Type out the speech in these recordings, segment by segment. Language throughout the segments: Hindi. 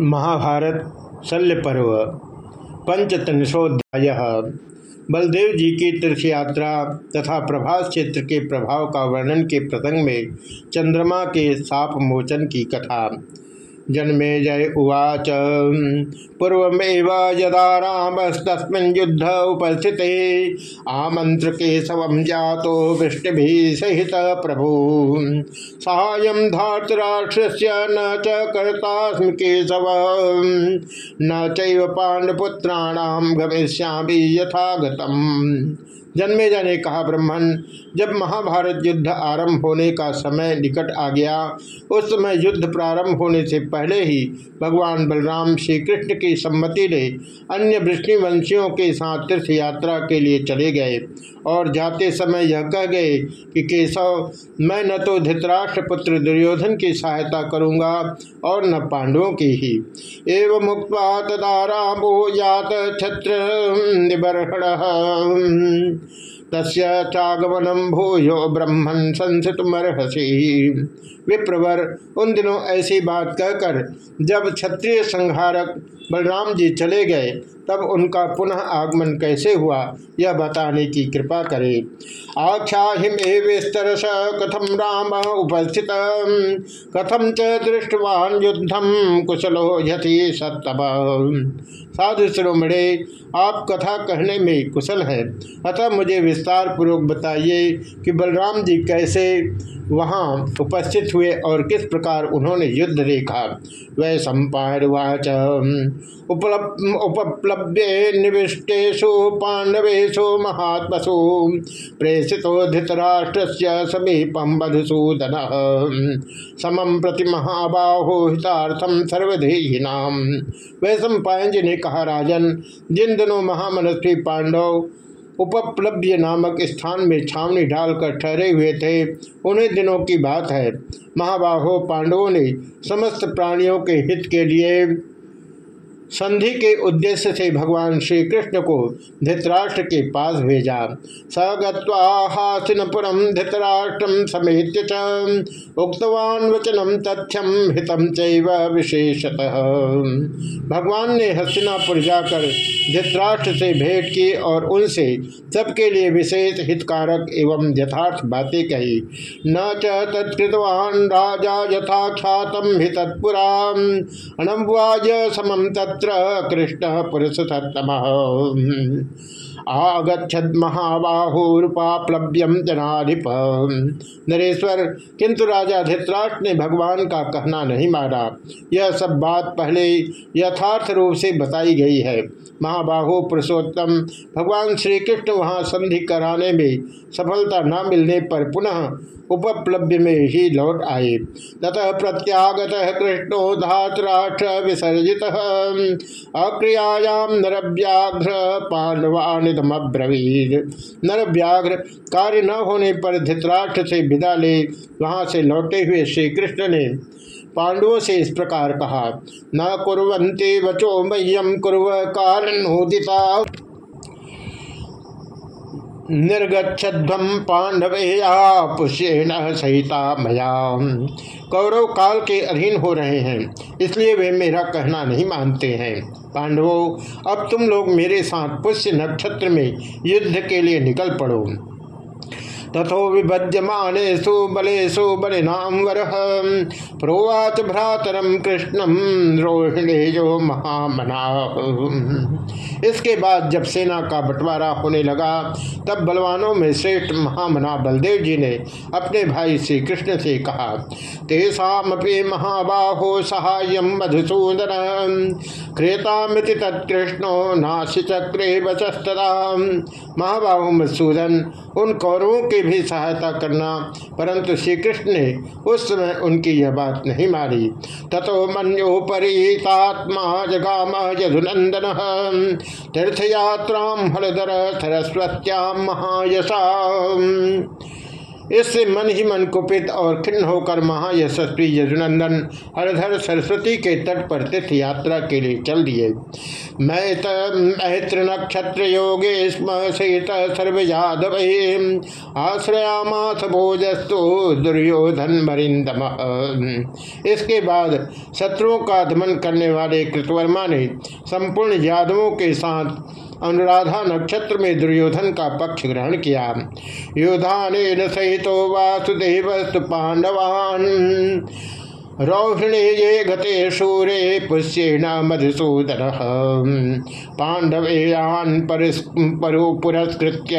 महाभारत, शल्य पर्व पंचतनशोध्याय बलदेव जी की तीर्थ यात्रा तथा प्रभास क्षेत्र के प्रभाव का वर्णन के प्रसंग में चंद्रमा के साप मोचन की कथा। जन्मे जय उवाच। पूर्वमेव यदा रामस्तस्मिन् युद्ध उपस्थित आमंत्र केशव जातो वृष्टि सहित प्रभु। सायं धातराष्ट्रस्य न च कर्तास्म केशव। न चैव पांडपुत्राणाम गमिष्यामि यथागतम। जन्मे जाने कहा ब्रह्मण जब महाभारत युद्ध आरंभ होने का समय निकट आ गया, उस समय युद्ध प्रारंभ होने से पहले ही भगवान बलराम श्री कृष्ण की सम्मति ने अन्य वृष्णिवंशियों के साथ तीर्थ यात्रा के लिए चले गए और जाते समय यह कह गए कि, केशव, मैं न तो धृतराष्ट्र पुत्र दुर्योधन की सहायता करूँगा और न पांडवों की ही। एवं मुक्त तदा रामो यात छत्र तस्गमनम भूयो ब्रह्मन संसित मरहसी विप्रवर, उन दिनों ऐसी बात कहकर जब क्षत्रिय संहारक बलराम जी चले गए तब उनका पुनः आगमन कैसे हुआ, यह बताने की कृपा करे। आख्या विस्तर कथम राम उपस्थित? कथम च दृष्टवान युद्धम कुशलो यथि सत्तम? साधु श्रोमणे, आप कथा कहने में कुशल है। अतः मुझे विस्तार पूर्वक बताइए कि बलराम जी कैसे वहाँ उपस्थित हुए और किस प्रकार उन्होंने युद्ध देखा। वै सम्पावाच उपलब्धे निविष्टेशु पांडवेशु महात्मसु। प्रेषितो धृतराष्ट्र समीपम मधुसूदन समम प्रति महाबाहो हितार्थम सर्वधेयिनाम वै सम्पायन जी ने कहा राजन? जिन दिनों महामनस्वी पांडव उपप्लव्य नामक स्थान में छावनी ढालकर ठहरे हुए थे। उन्हीं दिनों की बात है। महाबाहो पांडवों ने समस्त प्राणियों के हित के लिए संधि के उद्देश्य से भगवान श्री कृष्ण को धृतराष्ट्र के पास भेजा। स गासिनपुरम धृतराष्ट्रम समेत उक्तवान वचनम तथ्यम हितम चैव भगवान ने हस्तिनापुर जाकर धृतराष्ट्र से भेंट की और उनसे सबके लिए विशेष हितकारक एवं यथार्थ बातें कही। न चतवान राजा यथा ख्यातम अणवाज समम तत्र तत्र कृष्ण पुरुष सत्तम आगछद महाबाहुरूपाप्लव्यम जनाधिप। नरेश्वर किंतु राजा धृतराष्ट्र ने भगवान का कहना नहीं मारा यह सब बात पहले यथार्थ रूप से बताई गई है। महाबाहु, पुरुषोत्तम, भगवान श्री कृष्ण वहाँ संधि कराने में सफलता न मिलने पर पुनः उपलब्ध में ही लौट आए। ततः प्रत्यागत कृष्णो धातराष्ट्र विसर्जित। अक्रियायाम नरव्याघ्र पांडवानिदमब्रवीद नरव्याघ्र कार्य न होने पर धृतराष्ट्र से विदा ले वहाँ से लौटे हुए श्री कृष्ण ने पांडवों से इस प्रकार कहा, न कुरंते वचो मह्यम कुरव, कारणोदिता। निर्गछध्वम पांडवे पुष्येण सहिता मया कौरव काल के अधीन हो रहे हैं, इसलिए वे मेरा कहना नहीं मानते हैं। पांडवों, अब तुम लोग मेरे साथ पुष्य नक्षत्र में युद्ध के लिए निकल पड़ो। तथो विभज्यमानेशु बलेशु बलिनाम वर प्रोवाच भ्रातरम कृष्णम रोहिणेजो महामना। इसके बाद जब सेना का बंटवारा होने लगा, तब बलवानों में श्रेष्ठ महामना बलदेव जी ने अपने भाई श्री कृष्ण से कहा तेषापि महाबाहो सहाय मधुसूदन। क्रेतामिति तत्कृष्णो नाशि चक्रे वचस्तरा महाबाहु मधुसूदन, उन कौरवों की भी सहायता करना, परंतु श्री कृष्ण ने उस समय उनकी यह बात नहीं मारी तथो मनोपरीतात्मा जगाम यधुनंदन तीर्थयात्रा हलधर सरस्वत्याम महायशा इससे मन ही मन कुपित और खिन्न होकर महायशस्वी यजुनंदन हरधर सरस्वती के तट पर तीर्थ यात्रा के लिए चल दिए। मैत्र नक्षत्र योगे सहित सर्व यादव आश्रयामाथ भोजस्तु दुर्योधन मरिंदम इसके बाद शत्रुओं का दमन करने वाले कृतवर्मा ने संपूर्ण यादवों के साथ अनुराधा नक्षत्र में दुर्योधन का पक्ष ग्रहण किया। योधान सहित वासुदेव पांडवान। रौहिणी ये गते शूरे पुष्येण मधुसूदन। पांडवेयान परो, पुरस्कृत्य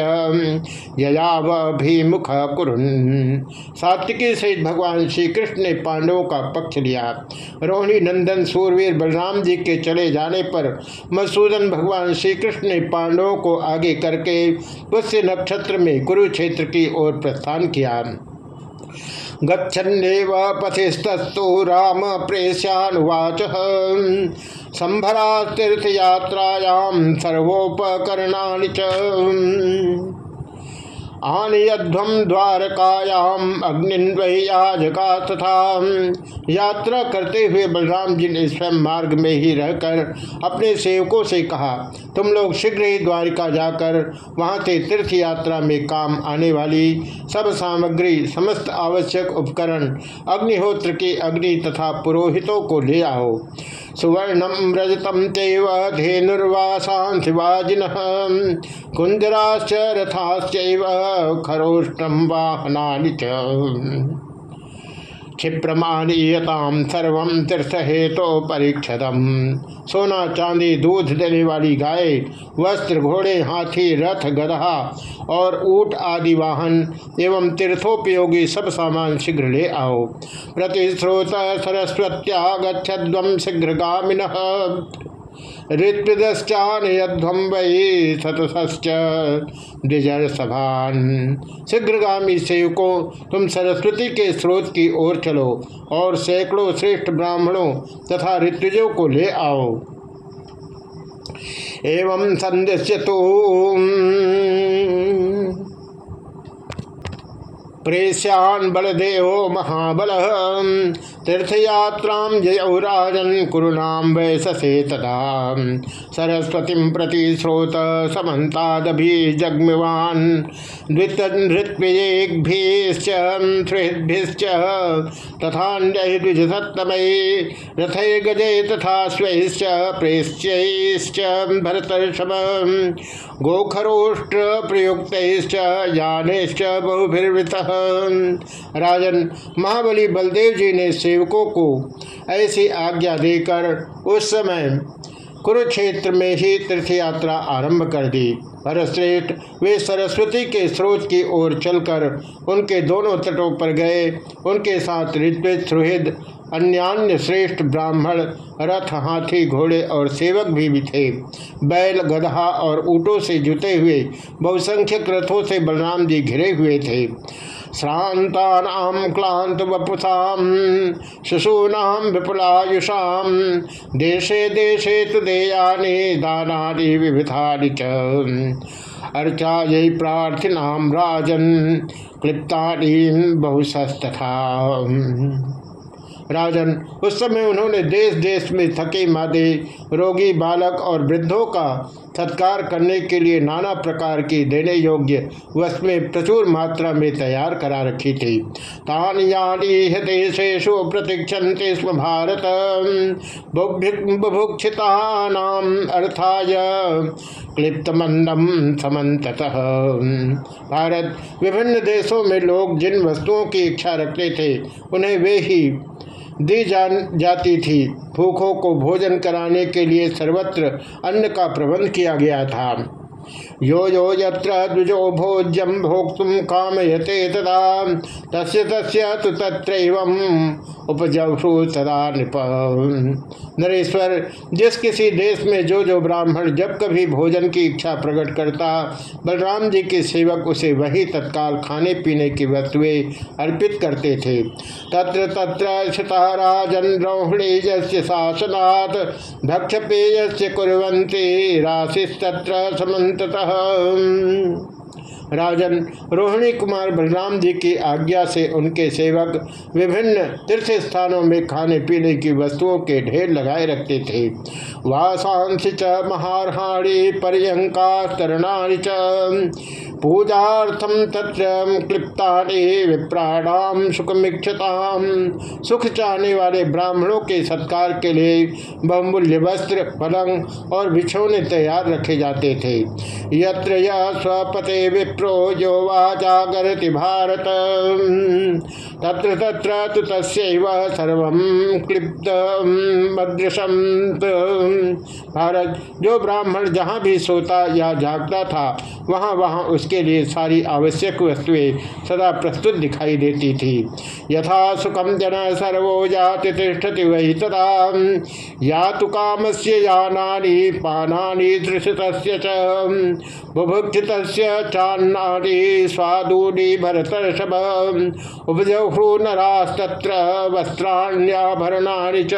ययावभिमुख कुरुन। सात्विकी सहित भगवान श्री कृष्ण ने पांडवों का पक्ष लिया। रोहिणी नंदन, सूरवीर, बलराम जी के चले जाने पर मधुसूदन भगवान श्री कृष्ण ने पांडवों को आगे करके पुष्य नक्षत्र में कुरुक्षेत्र की ओर प्रस्थान किया। गच्छन्नेव राम प्रेशानुवाच संभरा तीर्थयात्रायां सर्वोपकरणानि च। आनयध्वम द्वारकायाम अग्निन्वयाजका तथा यात्रा करते हुए बलराम जी ने स्वयं मार्ग में ही रहकर अपने सेवकों से कहा, तुम लोग शीघ्र ही द्वारिका जाकर वहाँ से तीर्थ यात्रा में काम आने वाली सब सामग्री, समस्त आवश्यक उपकरण, अग्निहोत्र के अग्नि तथा पुरोहितों को ले आओ। सुवर्णम रजतम तेव धेनुर्वासांशिवाजिन कुंजराश्च रथाश्च खरोष्टम वाहना क्षिप्रमाणीयताम सर्व तीर्थ हेतु परीक्षतम सोना, चांदी, दूध देने वाली गाय, वस्त्र, घोड़े, हाथी, रथ गधा और ऊट आदि वाहन एवं तीर्थोपयोगी सब सामान शीघ्र ले आओ। प्रतिश्रोत सरस्वत्या शीघ्र शीघ्रगामिन। सभान शीघ्रगामी सेवकों, तुम सरस्वती के स्रोत की ओर चलो और सैकड़ों श्रेष्ठ ब्राह्मणों तथा ऋत्विजों को ले आओ। एवं संदेश तो प्रेस्यान बलदेव महाबल। तीर्थयात्रा जयौ राजन कुरुनाम वैससे तदा। सरस्वती प्रति स्रोत समन्तादभि जग्मिवान द्वितृत्वेभिश्च तथा द्विजसत्तमये रथै गजे तथा स्वैश्च प्रेश्चैश्च भरतर्षभ। गोखरोष्ट्र प्रयुक्त यानेश्च बहुभिर्वृतः। राजन, महाबली बलदेव जी ने सेवकों को ऐसी आज्ञा देकर उस समय कुरुक्षेत्र में ही तीर्थ यात्रा आरंभ कर दी। भरश्रेष्ठ वे सरस्वती के स्रोत की ओर चलकर उनके दोनों तटों पर गए। उनके साथ ऋत्विज सुहृद अन्यान्य श्रेष्ठ ब्राह्मण रथ हाथी घोड़े और सेवक भी, भी थे बैल गधा और ऊँटों से जुते हुए बहुसंख्यक रथों से बलराम जी घिरे हुए थे। श्रांता क्लांत वपुषा शिशूनाम विपुलायुषाम देशे देशे देयानि दानादि विविधानि च। अर्चा यही प्रार्थिनाम राजन क्लिप्तानी बहुशस्तथा। राजन। उस समय उन्होंने देश देश में थके मादे, रोगी, बालक और वृद्धों का सत्कार करने के लिए नाना प्रकार की देने योग्य वस्तुएँ प्रचुर मात्रा में तैयार करा रखी थी। तान यानी देशेशु प्रतीक्षते स्म भारत बुभुक्षिता अर्थाय क्लिप्त मंदम समत भारत विभिन्न देशों में लोग जिन वस्तुओं की इच्छा रखते थे, उन्हें वे ही दी जान जाती थी। भूखों को भोजन कराने के लिए सर्वत्र अन्न का प्रबंध किया गया था। यो यो यत्र द्विजो भोज्यम भोक्तुम कामयते तदा। तस्य तस्य तो तत्र उपजभ्रू सदा नृप। नरेश्वर, जिस किसी देश में जो जो ब्राह्मण जब कभी भोजन की इच्छा प्रकट करता, बलराम जी के सेवक उसे वही तत्काल खाने पीने की वस्तुएँ अर्पित करते थे। तत्र तत्र शताराजन रोहिणी शासनात् भक्ष पेय कुरंती राशिस्तत्र समन्ततः राजन रोहिणी कुमार बलराम जी की आज्ञा से उनके सेवक विभिन्न तीर्थ स्थानों में खाने पीने की वस्तुओं के ढेर लगाए रखते थे। वासांश च, महारहाणी, पर्यंका, तरणाणी च। पूजार्थम तत्र क्लिप्ता विप्राणाम सुखमिक्षताम सुख चाहने वाले ब्राह्मणों के सत्कार के लिए बहुमूल्य वस्त्र, पलंग और बिछोने तैयार रखे जाते थे। यत्र स्वपते विप्रो जो वा जागरति भारत। तत्र तत्र तो तस्व सर्व क्लिप्त मदृशम भारत, जो ब्राह्मण जहाँ भी सोता या जागता था, वहाँ वहाँ उसके लिए सारी आवश्यक वस्तुएँ सदा प्रस्तुत दिखाई देती थी। यथा सुखम जन सर्वो जाति तिष्ठति वही तथा या तो काम से यानी पानी दृषित बुभुक्षित चान्नानी स्वादूनी भरतर्षभ उपजहु नरास्तत्र वस्त्राण्याभरणानि च।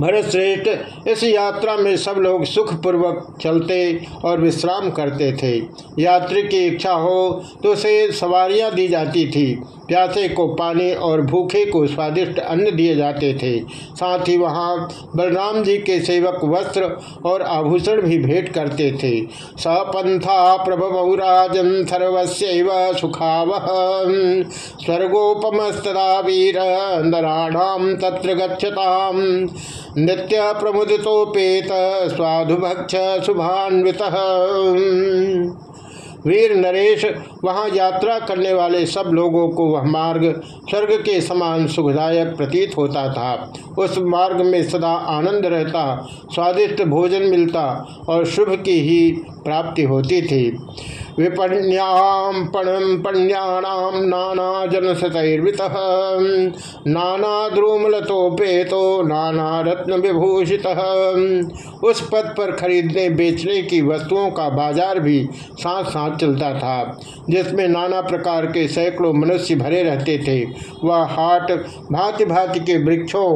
भरत श्रेष्ठ, इस यात्रा में सब लोग सुख पूर्वक चलते और विश्राम करते थे। यात्री की इच्छा हो तो उसे सवारियाँ दी जाती थी। प्यासे को पानी और भूखे को स्वादिष्ट अन्न दिए जाते थे। साथ ही वहाँ बलराम जी के सेवक वस्त्र और आभूषण भी भेंट करते थे। सपंथा प्रभवराजन सर्वस्व सुखाव स्वर्गोपमस्तदा वीर नराणाम तत्र गच्छताम। नित्य प्रमुदितोपेत स्वाधुभक्ष शुभान्वित। वीर नरेश, वहाँ यात्रा करने वाले सब लोगों को वह मार्ग स्वर्ग के समान सुखदायक प्रतीत होता था। उस मार्ग में सदा आनंद रहता, स्वादिष्ट भोजन मिलता और शुभ की ही प्राप्ति होती थी। विपण्याम पणम पण्याणाम नाना नाना नाना रत्न विभूषित उस पद पर खरीदने बेचने की वस्तुओं का बाज़ार भी साथ साथ चलता था, जिसमें नाना प्रकार के सैकड़ों मनुष्य भरे रहते थे। वह हाट भांति भांति के वृक्षों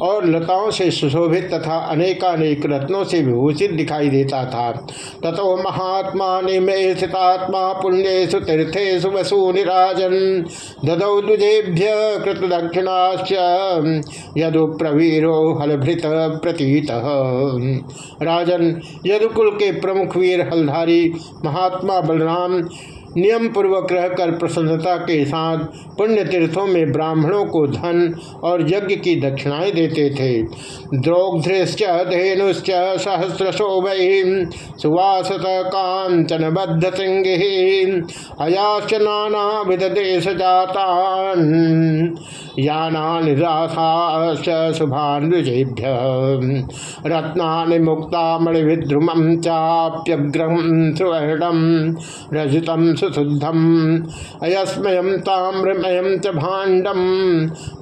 और लताओं से सुशोभित तथा अनेकानेक रत्नों से विभूषित दिखाई देता था। तथो महात्मा निमेषितात्मा पुण्यु तीर्थेशु वसु ददौ दुजेभ्य कृत दक्षिणाश्च यदु प्रवीरो हलभृत प्रतीत। राजन, यदुकुल के प्रमुख वीर हलधारी महात्मा बलराम नियम पूर्वक रहकर प्रसन्नता के साथ पुण्य तीर्थों में ब्राह्मणों को धन और यज्ञ की दक्षिणाएँ देते थे। द्रोग्ध्रिश्च धेनुश्च सहस्रशोभि सुवासत कांचन बद्ध सिंह अयाश्च नाना विध देश जाता यानानिराशाश्च शुभान्विजेभ्य, रत्नानि मुक्तामणिविद्रुमं चाप्यग्रहं सुवर्णं रजतं सुशुद्धम्। अयस्मयम ताम्रमयम च भाण्डम।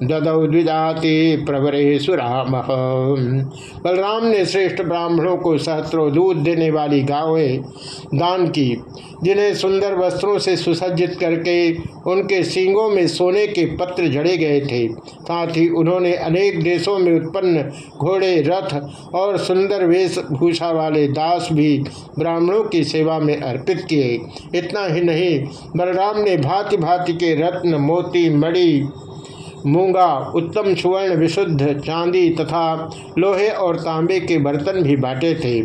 ददौ द्विजाति प्रवरे सुराम बलराम ने श्रेष्ठ ब्राह्मणों को सहस्त्रों दूध देने वाली गावें दान की। जिन्हें सुंदर वस्त्रों से सुसज्जित करके उनके सींगों में सोने के पत्र जड़े गए थे। साथ ही उन्होंने अनेक देशों में उत्पन्न घोड़े, रथ और सुंदर वेशभूषा वाले दास भी ब्राह्मणों की सेवा में अर्पित किए। इतना ही नहीं, बलराम ने भांति भांति के रत्न, मोती, मणि मूँगा, उत्तम सुवर्ण, विशुद्ध चांदी तथा लोहे और तांबे के बर्तन भी बांटे थे।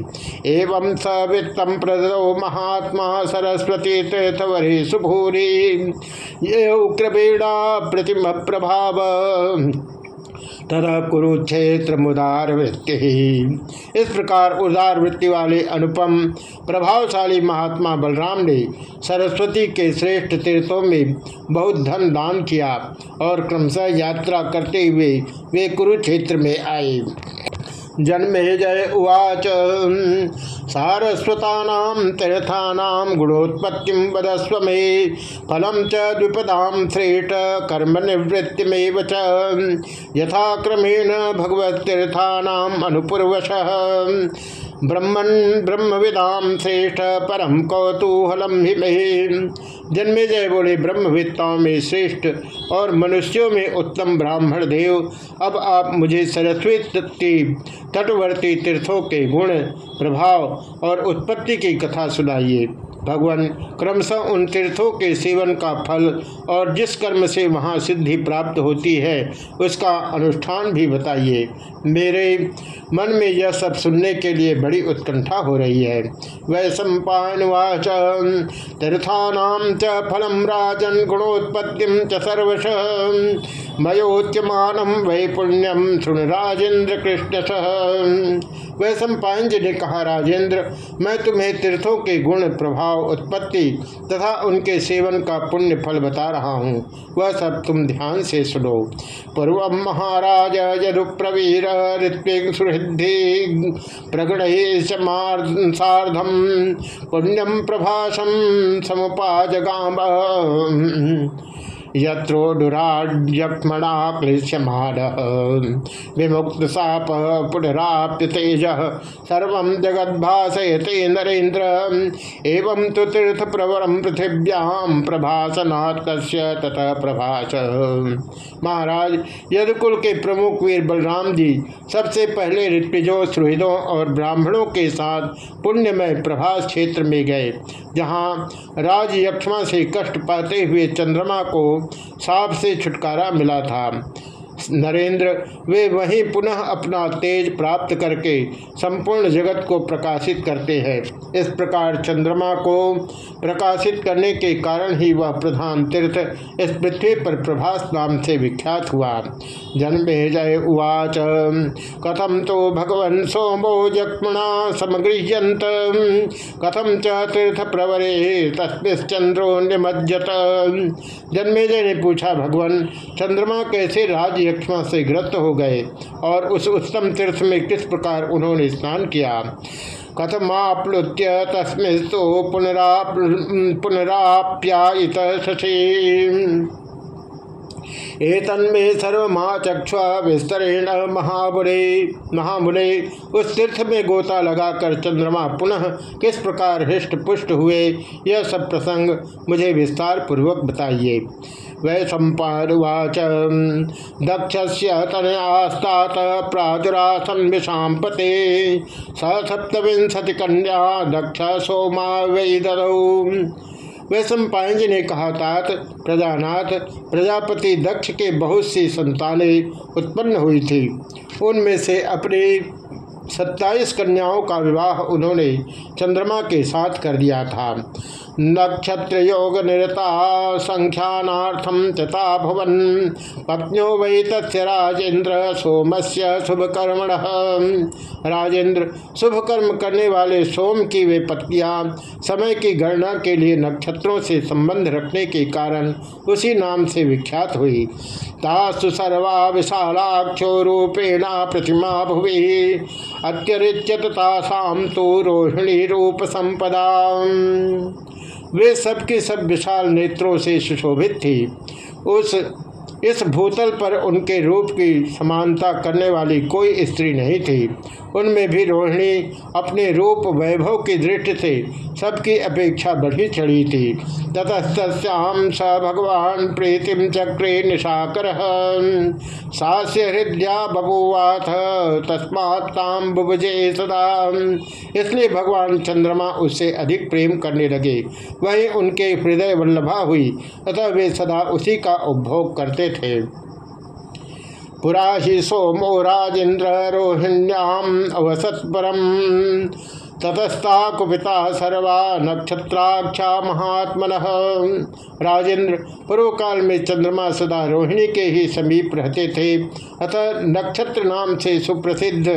एवं सवित्तम प्रदो महात्मा सरस्वती तीर्थवरी सुभूरी। ये उग्रबीड़ा प्रतिम प्रभाव। तथा कुरुक्षेत्र मुदार वृत्ति इस प्रकार उदार वृत्ति वाले अनुपम, प्रभावशाली महात्मा बलराम ने सरस्वती के श्रेष्ठ तीर्थों में बहुत धन दान किया और क्रमशः यात्रा करते हुए वे कुरुक्षेत्र में आए। जन्मे जय उवाच। सारस्वता तीर्था गुणोत्पत्ति वदस्व मे। फलम च द्विपदाम श्रेष्ठ कर्म निवृत्तिमेव च। यथाक्रमेण भगवतीर्थानाम अनुपूर्वश। ब्रह्मन ब्रह्मविदाम श्रेष्ठ परम कौतूहलम ही जन्मे जय बोले ब्रह्मविद्ताओं में श्रेष्ठ और मनुष्यों में उत्तम ब्राह्मण देव। अब आप मुझे सरस्वती तटवर्ती तीर्थों के गुण, प्रभाव और उत्पत्ति की कथा सुनाइए। भगवान क्रमशः उन तीर्थों के सेवन का फल और जिस कर्म से वहाँ सिद्धि प्राप्त होती है, उसका अनुष्ठान भी बताइए। मेरे मन में यह सब सुनने के लिए बड़ी उत्कंठा हो रही है। वै सम्पावाच तीर्थानाम च फलम राजन गुणोत्पत्तिम च सर्वश। मयोच्यमानम वै पुण्यम सुन राजेंद्र कृष्ण सह। वै सम्पायन जी ने कहा, राजेंद्र, मैं तुम्हें तीर्थों के गुण, प्रभाव, उत्पत्ति तथा उनके सेवन का पुण्य फल बता रहा हूँ। वह सब तुम ध्यान से सुनो। पूर्व महाराज यदुप्रवीर ऋत्विक सुहृद्धि प्रगण साधम पुण्यम प्रभासम समुपाजगाम। यत्रोडुराड्यक्ष्मणा क्लिश्यमान विमुक्त साप पुनराप्य तेज। सर्व जगद्भाषयते नरेन्द्र। एवं तो तीर्थ प्रवरम पृथिव्याम कश्य तथा प्रभास महाराज, यदुकुल के प्रमुख वीर बलराम जी सबसे पहले ऋत्विजों, सुहृदों और ब्राह्मणों के साथ पुण्यमय प्रभास क्षेत्र में गए, जहाँ राज यक्षमा से कष्ट पाते हुए चंद्रमा को साप से छुटकारा मिला था। नरेंद्र, वे वहीं पुनः अपना तेज प्राप्त करके संपूर्ण जगत को प्रकाशित करते हैं। इस प्रकार चंद्रमा को प्रकाशित करने के कारण ही वह प्रधान तीर्थ इस पृथ्वी पर प्रभास नाम से विख्यात हुआ। जन्मे जय उवाच कथम तो भगवन सोमो जक्मणा समगृह्यंत कथम च तीर्थ प्रवरे तस्मिश्चंद्रो निमज्जत। जन्मे जय ने पूछा, भगवान, चंद्रमा कैसे राज्य यक्षमा से ग्रस्त हो गए और उस उत्तम तीर्थ में किस प्रकार उन्होंने स्नान किया? कथमाप्लुत्य तस्मिस्तु पुनरा पुनराप्यायित शशि एतन्मे सर्वमाचक्ष विस्तरेण महाबुरे महामुरे उस तीर्थ में गोता लगाकर चंद्रमा पुनः किस प्रकार हृष्ट पुष्ट हुए, यह सब प्रसंग मुझे विस्तार पूर्वक बताइए। वै सम्पावाच दक्ष तनयास्तात प्रादुरासन विषापते स सप्तविंशति कन्या दक्ष सोमा वै वै सम्पायन ने कहा तात प्रजानाथ, प्रजापति दक्ष के बहुत सी संतानें उत्पन्न हुई थी। उनमें से अपने सत्ताईस कन्याओं का विवाह उन्होंने चंद्रमा के साथ कर दिया था। नक्षत्र योग निरता संख्यानार्थम तथा भवन। पत्न्यो वै तस्य राजेंद्र सोमस्य शुभ कर्मण राजेंद्र शुभ कर्म करने वाले सोम की वे पत्नियाँ समय की गणना के लिए नक्षत्रों से संबंध रखने के कारण उसी नाम से विख्यात हुई। तासु सर्वा विशालाक्षो रूपेणा प्रतिमा भुवि। अत्यरिच्य तासाम तो रोहिणी रूप संपदा। वे सबके सब विशाल नेत्रों से सुशोभित थी। उस इस भूतल पर उनके रूप की समानता करने वाली कोई स्त्री नहीं थी। उनमें भी रोहिणी अपने रूप वैभव की दृष्टि से सबकी अपेक्षा बढ़ी चढ़ी थी। ततस्तम स भगवान प्रीतिम चक्रे निशाकर। हृदया बबुवाथ तस्मात्म बुभजे सदा। इसलिए भगवान चंद्रमा उससे अधिक प्रेम करने लगे। वही उनके हृदय वल्लभा हुई, अतः वे सदा उसी का उपभोग करते थे। पुरा ही सोमो राजेन्द्र रोहिण्याम अवसत परम। ततस्ता कुपिता सर्वा नक्षत्राक्षा महात्मन। राजेंद्र पूर्व काल में चंद्रमा सदा रोहिणी के ही समीप रहते थे। अतः नक्षत्र नाम से सुप्रसिद्ध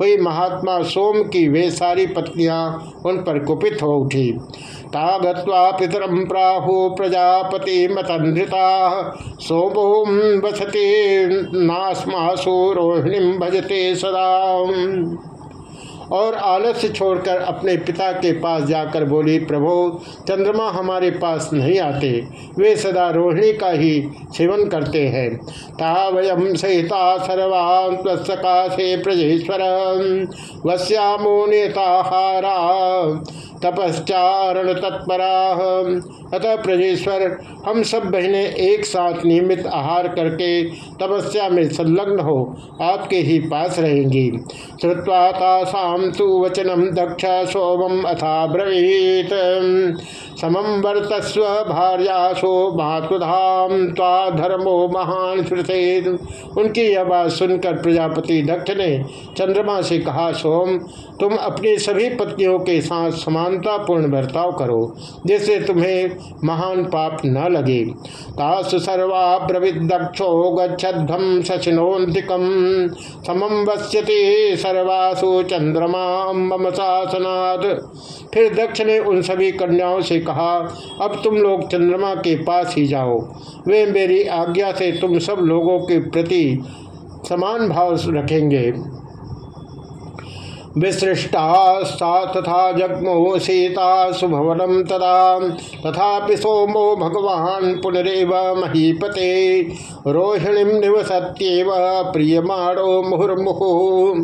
हुई महात्मा सोम की वे सारी पत्नियाँ उन पर कुपित हो उठी। ता गत्वा पितरम प्राहु प्रजापति मतंधृता सोमो वसते, नास्मासु रोहिणी भजते सदा। और आलस्य छोड़कर अपने पिता के पास जाकर बोली, प्रभो, चंद्रमा हमारे पास नहीं आते। वे सदा रोहिणी का ही सेवन करते हैं। ता वयम सहिता सर्वान सकाशे प्रजेश्वर। वश्यामो नेताहारा। तपश्चारण तत्परा अतः प्रजेश्वर, हम सब बहनें एक साथ नियमित आहार करके तपस्या में संलग्न हो, आपके ही पास रहेंगी। श्रुवा तासाम तो वचनम दक्ष सोमम अथा ब्रवीत। समम वर्तस्व भार्यासो मातुधाम ता धर्मो महान श्रुते उनकी यह बात सुनकर प्रजापति दक्ष ने चंद्रमा से कहा, सोम, तुम अपनी सभी पत्नियों के साथ समानतापूर्ण बर्ताव करो, जिससे तुम्हें महान पाप न लगे। तासु सर्वा प्रविदक्षो गच्छध्वम शशिनोन्तिकम समम वश्यते सर्वासु चंद्रमा मम शासनाथ फिर दक्ष ने उन सभी कन्याओं से कहा, अब तुम लोग चंद्रमा के पास ही जाओ। वे मेरी आज्ञा से तुम सब लोगों के प्रति समान भाव रखेंगे। विसृष्टा, सा तथा जग्मो सीता सुभवनम तदा। तथा सोमो भगवान पुनरव महीपते। रोहिणी निवसत्यव प्रियमाणो मुहुर्मुहु।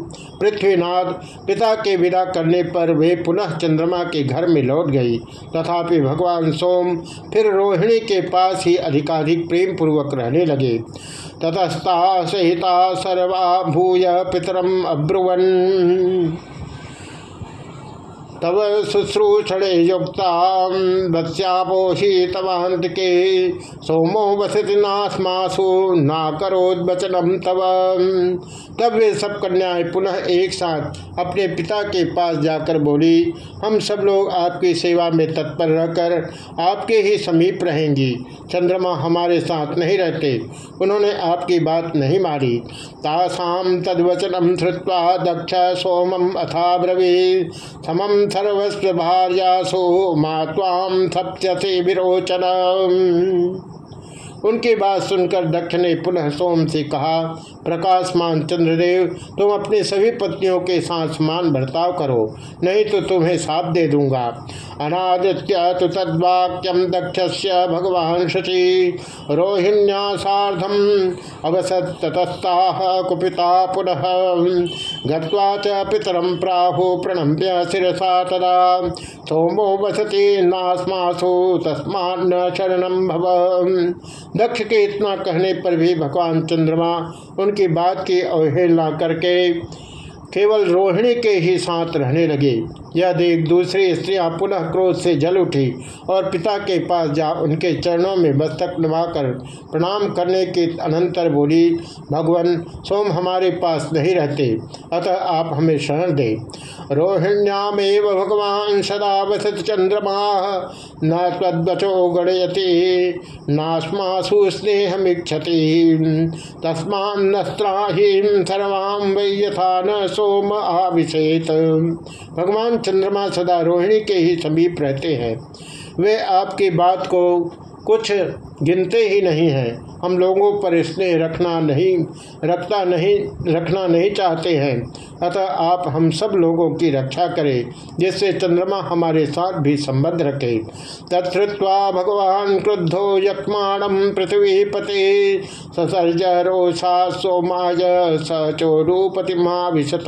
पृथ्वीनाथ, पिता के विदा करने पर वे पुनः चंद्रमा के घर में लौट गई। तथापि भगवान सोम फिर रोहिणी के पास ही अधिकाधिक प्रेम पूर्वक रहने लगे। ततस्ता सहिता सर्वा भूय पितरम अब्रुवन। तव शुश्रूषणे युक्ता वत्स्यापोषितवंत के सोमो वसति नास्मासु, ना करोद्वचनम तव। तब वे सब कन्याएँ पुनः एक साथ अपने पिता के पास जाकर बोली, हम सब लोग आपकी सेवा में तत्पर रहकर आपके ही समीप रहेंगी। चंद्रमा हमारे साथ नहीं रहते। उन्होंने आपकी बात नहीं मारी तासाम तद्वचनम श्रुवा दक्ष सोमम अथा ब्रवी समम सर्वस्व भार्यासो माताम सप्यसे विरोचन। उनकी बात सुनकर दक्ष ने पुनः सोम से कहा, प्रकाशमान चंद्रदेव, तुम अपनी सभी पत्नियों के साथ समान बर्ताव करो, नहीं तो तुम्हें साप दे दूँगा। अनादित्य तो तद्वाक्यम दक्ष भगवान शचि रोहिण्या साधम अवसत ततस्ता कुपिता पुनः। गत्वा पितरम प्राहु प्रणम्य शिरसा तदा। सोमो वसति नास्मासु तस्मा शरण भव। दक्ष के इतना कहने पर भी भगवान चंद्रमा उनकी बात की अवहेलना करके केवल रोहिणी के ही साथ रहने लगे। यह देख दूसरी स्त्रियाँ पुनः क्रोध से जल उठी और पिता के पास जा उनके चरणों में मस्तक नवाकर प्रणाम करने के अनंतर बोली, भगवान, सोम हमारे पास नहीं रहते, अतः आप हमें शरण दे। रोहिण्यामेव भगवान सदा वसत चंद्रमा, न तद्वचो गणयति, नास्मासु स्नेहमीक्षति तस्मान्नस्त्राहीन सर्वाम वै यथा न सोम आविषेत भगवान चंद्रमा सदा रोहिणी के ही समीप रहते हैं। वे आपकी बात को कुछ गिनते ही नहीं हैं। हम लोगों पर स्नेह रखना नहीं, रखता नहीं, रखना नहीं चाहते हैं। अतः आप हम सब लोगों की रक्षा करें, जिससे चंद्रमा हमारे साथ भी संबंध रखे। तत्वा भगवान क्रुद्धो यक्माणम पृथ्वी पते ससर्ज रोषा सोमाय सचोरूपति महाविशत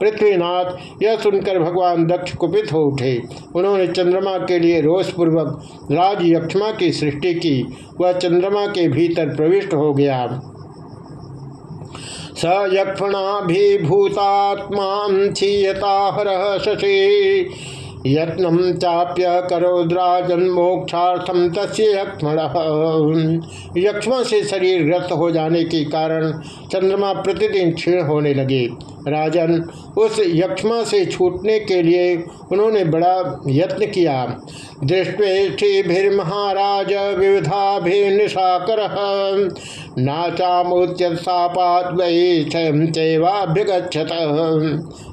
पृथ्वीनाथ, यह सुनकर भगवान दक्ष कुपित हो उठे। उन्होंने चंद्रमा के लिए रोषपूर्वक राज यक्षमा की सृष्टि की, वह चंद्रमा के भीतर प्रविष्ट हो गया। स यक्षणाभिभूतात्मा क्षीयता हर शशि। यत्नम चाप्य करोद्राजन मोक्षार्थम तस्य यक्ष्मा से शरीर ग्रस्त हो जाने के कारण चंद्रमा प्रतिदिन क्षीण होने लगे। राजन उस यक्ष्मा से छूटने के लिए उन्होंने बड़ा यत्न किया। दृष्टि विविधा भी निशाकर नाचामुच्यपात वही स्वयं चैवाभ्यगछत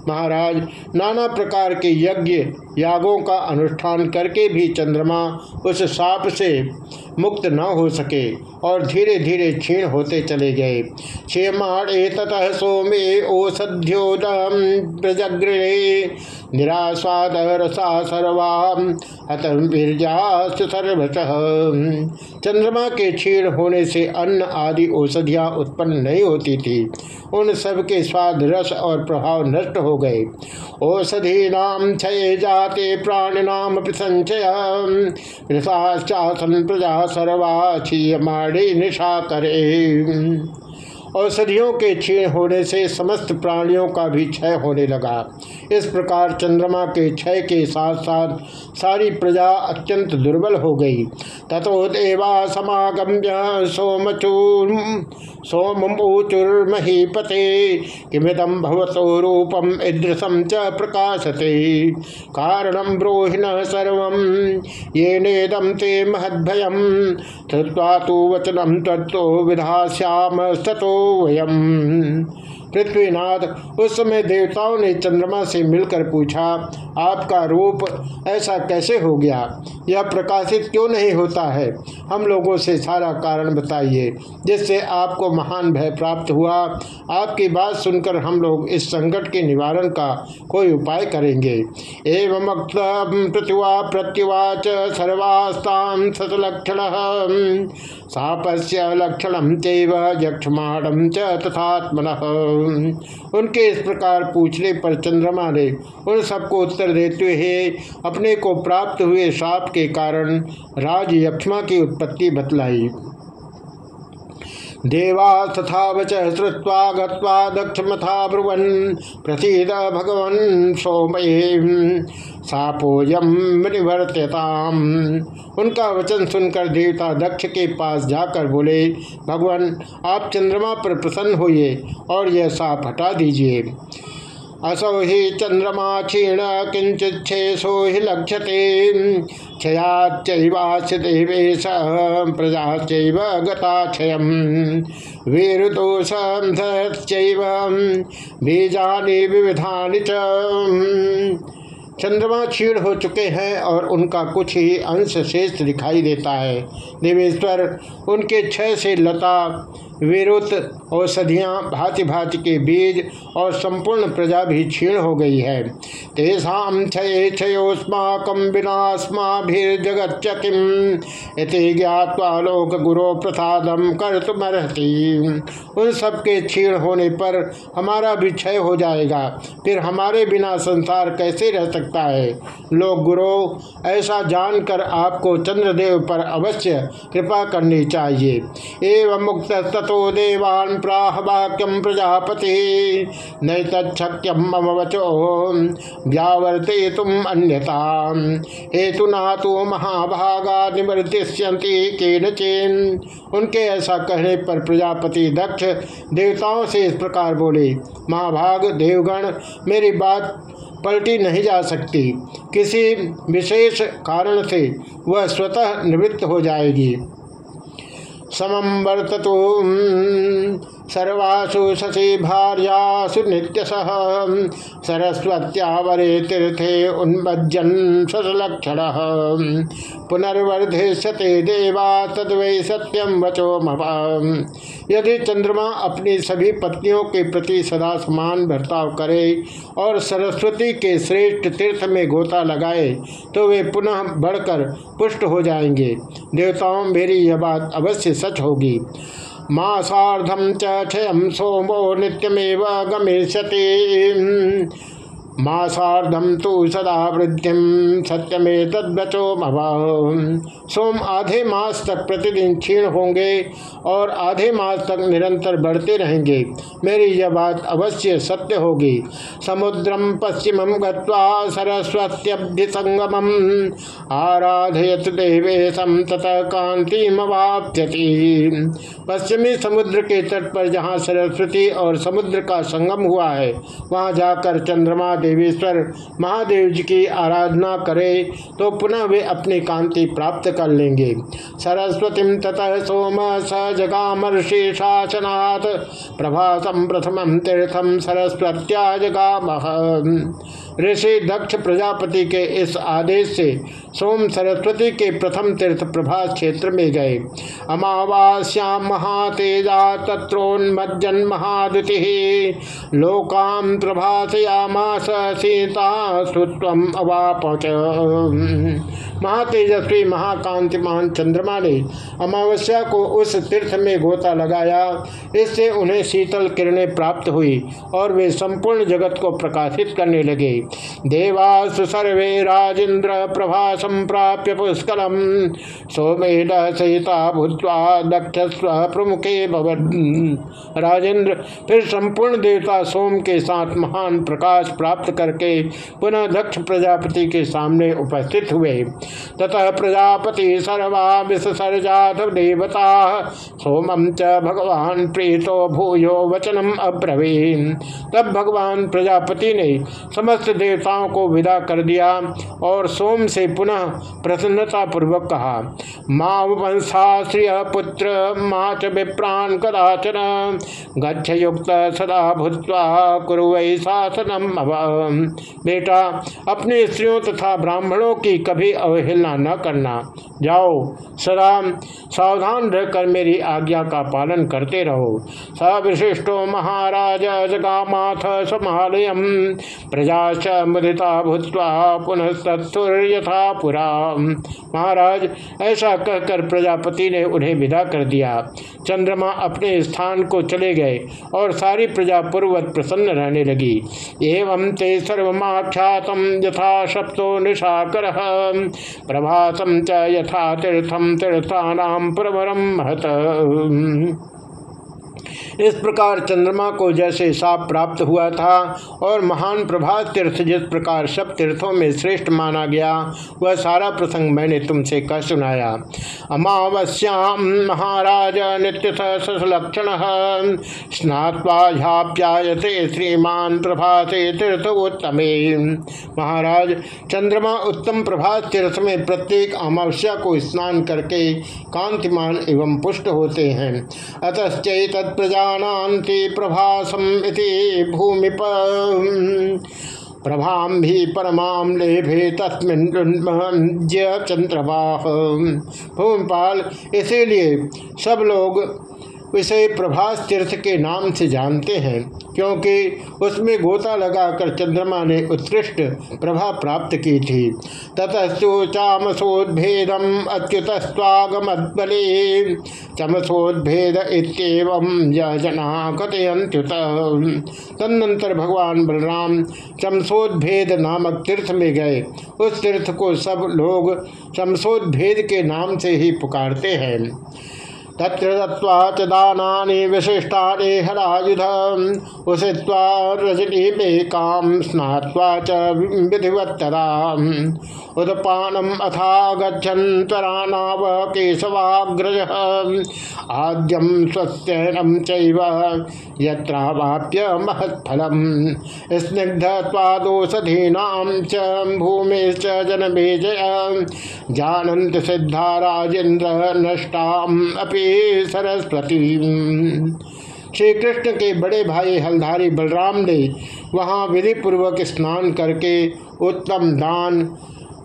महाराज, नाना प्रकार के यज्ञ, यागों का अनुष्ठान करके भी चंद्रमा उस साप से मुक्त न हो सके और धीरे धीरे क्षीण होते चले गए। क्षेमाणे ततः सोमे ओषध्योदम प्रजग्रे निरास्वाद रसा सर्वा हतम सर्वश चंद्रमा के क्षीण होने से अन्न आदि औषधियाँ उत्पन्न नहीं होती थी। उन सब के स्वाद, रस और प्रभाव नष्ट हो गए। औषधि नाम क्षय जाते प्राणिनाम संचय। प्रजा सर्वा क्षीयमाणी निशा करे औषधियों के क्षीण होने से समस्त प्राणियों का भी क्षय होने लगा। इस प्रकार चंद्रमा के क्षय के साथ साथ सारी प्रजा अत्यंत दुर्बल हो गई। तथो देवा समागम्य सोमचूर सोमूचुर्महीपते किमिदम भवतो रूपम ईदृशम च प्रकाशते। कारणम ब्रोहिण सर्व। ये नेदम ते महद्भयम श्रुवा तो वचनम तत्व विधाश्याम तथो वयम पृथ्वीनाथ। उस समय देवताओं ने चंद्रमा से मिलकर पूछा, आपका रूप ऐसा कैसे हो गया? यह प्रकाशित क्यों नहीं होता है? हम लोगों से सारा कारण बताइए, जिससे आपको महान भय प्राप्त हुआ। आपकी बात सुनकर हम लोग इस संकट के निवारण का कोई उपाय करेंगे। एवं पृथ्वा प्रत्युवाच सर्वास्तान सतलक्षण। सापस्य लक्षण तेव यक्षमाणम च तथात्मन। उनके इस प्रकार पूछने पर चंद्रमा ने उन सबको उत्तर देते हुए, अपने को प्राप्त हुए साप के कारण राज यक्षमा की उत्पत्ति बतलाई। देवा तथा वच श्रुवा गत्वा दक्षमथा ब्रुवन, प्रसीद भगवन सोमये। सापोयम निवर्त्यताम उनका वचन सुनकर देवता दक्ष के पास जाकर बोले, भगवान, आप चंद्रमा पर प्रसन्न होइए और यह साप हटा दीजिए। असौ ही चंद्रमा क्षीण किंचिच्छेषो ही लक्ष्यते क्षयाच्चैवाच देवेश, प्रजाश्चैव गताक्षयम। वीरुदोषैव बीजानि विविधानि च। चंद्रमा क्षीण हो चुके हैं और उनका कुछ ही अंश शेष दिखाई देता है। देवेश्वर उनके छह से लता विरुत औषधियाँ भांति भांति के बीज और संपूर्ण प्रजा भी क्षीण हो गई है। तेषा क्षय क्षयोस्माक विनास्माभिर्जगच्चकिम इति ज्ञावा लोक गुरो प्रसादम कर तुमरती उन सबके क्षीण होने पर हमारा भी क्षय हो जाएगा। फिर हमारे बिना संसार कैसे रह सकता है? लोक गुरु ऐसा जानकर आपको चंद्रदेव पर अवश्य कृपा करनी चाहिए। एवं मुक्त तथो देवान् प्राह प्रजापति। नैतक्यम मम वचो व्यावर्ते तुम अन्यता हेतुना तो महाभागा निवर्तिष्यंति उनके ऐसा कहने पर प्रजापति दक्ष देवताओं से इस प्रकार बोले, महाभाग देवगण, मेरी बात पलटी नहीं जा सकती। किसी विशेष कारण से वह स्वतः निवृत्त हो जाएगी। समम वर्ततु सर्वासु शशि भार्यासु नित्यश। सरस्वत्यावरे तीर्थे उन्मज्जन सलक्षण पुनर्वर्धिष्यते देवा, तद्वै सत्यम वचो यदि चंद्रमा अपनी सभी पत्नियों के प्रति सदा समान बर्ताव करे और सरस्वती के श्रेष्ठ तीर्थ में गोता लगाए तो वे पुनः बढ़कर पुष्ट हो जाएँगे। देवताओं, मेरी यह बात अवश्य सच होगी। मासाधम क्षय सोमो नित्यमेव गमिष्यति। मासार्धम तो सदा वृद्धि सत्यमे तद्वचो सोम आधे मास तक प्रतिदिन क्षीण होंगे और आधे मास तक निरंतर बढ़ते रहेंगे। मेरी यह बात अवश्य सत्य होगी। समुद्रम पश्चिम गत्वा सरस्वत्यभ्यसंगम आराधयत देवेशम तथा कांतिमवाप्यति पश्चिमी समुद्र के तट पर जहाँ सरस्वती और समुद्र का संगम हुआ है, वहाँ जाकर चंद्रमा महादेवेश्वर महादेव जी की आराधना करे तो पुनः वे अपनी कांति प्राप्त कर लेंगे। सरस्वती ततः सोम स जगामर्षि शासनात् प्रभासम प्रथम तीर्थम सरस्वत्या जगाम ऋषि दक्ष प्रजापति के इस आदेश से सोम सरस्वती के प्रथम तीर्थ प्रभास क्षेत्र में गए। अमावास्याम महातेजा तत्रोन्मज्जन महादुति लोकाम प्रभासयामास सीता सुत्व अवापच। महातेजस्वी महाकांतिमान चंद्रमा ने अमावस्या को उस तीर्थ में गोता लगाया। इससे उन्हें शीतल किरणें प्राप्त हुई और वे संपूर्ण जगत को प्रकाशित करने लगे। देवासु सर्वे राजेन्द्र प्रभा संप्राप्य पुष्कर सोमेद सहिता भूतवा दक्ष प्रमुखे भवन। राजेंद्र फिर संपूर्ण देवता सोम के साथ महान प्रकाश प्राप्त करके पुनः दक्ष प्रजापति के सामने उपस्थित हुए। ततः प्रजापति सर्वा विसर्जात देवता सोमम च भगवान प्रीतो भूयो वचनम अब्रवीन। तब भगवान प्रजापति ने समस्त देवताओं को विदा कर दिया और सोम से पुनः प्रसन्नता पूर्वक कहा, माँ वंशाश्रिय पुत्र, माँ च विप्राण कदाचन गच्छ युक्त सदा भूतवा शासनम बेटा, अपने स्त्रियों तथा ब्राह्मणों की कभी अवहेलना न करना। जाओ, सदा सावधान रहकर मेरी आज्ञा का पालन करते रहो। स विशिष्टो महाराज जगामाथ समालयम। प्रजा मुदिता भूतवा पुनः सत्सुर्यथा पुरा। महाराज, ऐसा कहकर प्रजापति ने उन्हें विदा कर दिया। चंद्रमा अपने स्थान को चले गए और सारी प्रजा पूर्वत प्रसन्न रहने लगी। एवं ते सर्वख्यातम यथा सप्तो निशाकर। प्रभातम च यथा तीर्थम तीर्थानाम प्रवरम महत। इस प्रकार चंद्रमा को जैसे साप प्राप्त हुआ था और महान प्रभात तीर्थ, जिस प्रकार सब तीर्थों में श्रेष्ठ माना गया, वह सारा प्रसंग मैंने तुमसे कह सुनाया। अमावस्याम महाराज नित्य सलक्षण स्नात्वाध्याप्यायते श्रीमान प्रभाते तीर्थ उत्तमे महाराज, चंद्रमा उत्तम प्रभात तीर्थ में प्रत्येक अमावस्या को स्नान करके कांतिमान एवं पुष्ट होते हैं। अतश्चैत प्रजानाति प्रभासम भूमि प्रभाम भी परमाम लेभे तस्मिन चंद्रवाह भूमिपाल इसीलिए सब लोग इसे प्रभास तीर्थ के नाम से जानते हैं, क्योंकि उसमें गोता लगाकर चंद्रमा ने उत्कृष्ट प्रभा प्राप्त की थी। ततस्तु चामसोद्भेदम अच्युतस्वागमद्बले चमसोद्भेद इतम जना कथयंत्युत तदनंतर भगवान बलराम चमसोद्भेद नामक तीर्थ में गए। उस तीर्थ को सब लोग चमसोद्भेद के नाम से ही पुकारते हैं। तत्र दत्वा च दानानि विशिष्टानि हरायुध। उषित्वा रजनीमेकां स्नात्वा च विधिवत्तरा उदपानम अथा गच्छन् त्वरानाव केशवाग्रज। आद्यम स्वस्त्ययनम चैव यत्रावाप्य महत्फलम। स्निग्धत्वादोषधीनां च भूमिश्च जनमेजय। जानन्त सिद्धा राजेन्द्र नष्टाम अपि। सरस्वती। श्री कृष्ण के बड़े भाई हलधारी बलराम ने वहाँ विधि पूर्वक स्नान करके उत्तम दान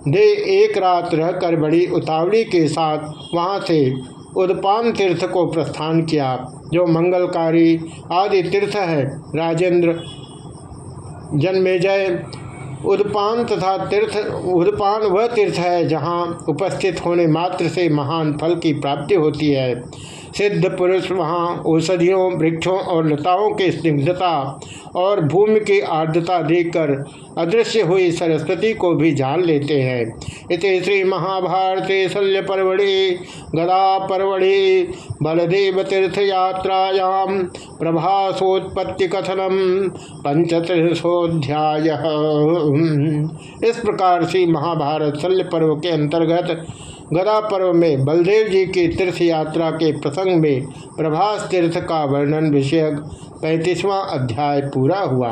दे एक रात रहकर बड़ी उतावली के साथ वहाँ से उदपान तीर्थ को प्रस्थान किया, जो मंगलकारी आदि तीर्थ है। राजेंद्र जन्मेजय उदपान तथा तीर्थ, उदपान वह तीर्थ है जहाँ उपस्थित होने मात्र से महान फल की प्राप्ति होती है। सिद्ध पुरुष, वहाँ औषधियों, वृक्षों और लताओं की स्निग्धता और भूमि की आर्द्रता देखकर अदृश्य हुई सरस्वती को भी जान लेते हैं। इस श्री महाभारते शल्य परवड़ी गदा परवड़ी बलदेव तीर्थ यात्रायाम प्रभासोत्पत्ति कथनम पंचत्रिशोध्याय इस प्रकार से महाभारत शल्य पर्व के अंतर्गत गदा पर्व में बलदेव जी की तीर्थ यात्रा के प्रसंग में प्रभास तीर्थ का वर्णन विषयक पैंतीसवां अध्याय पूरा हुआ।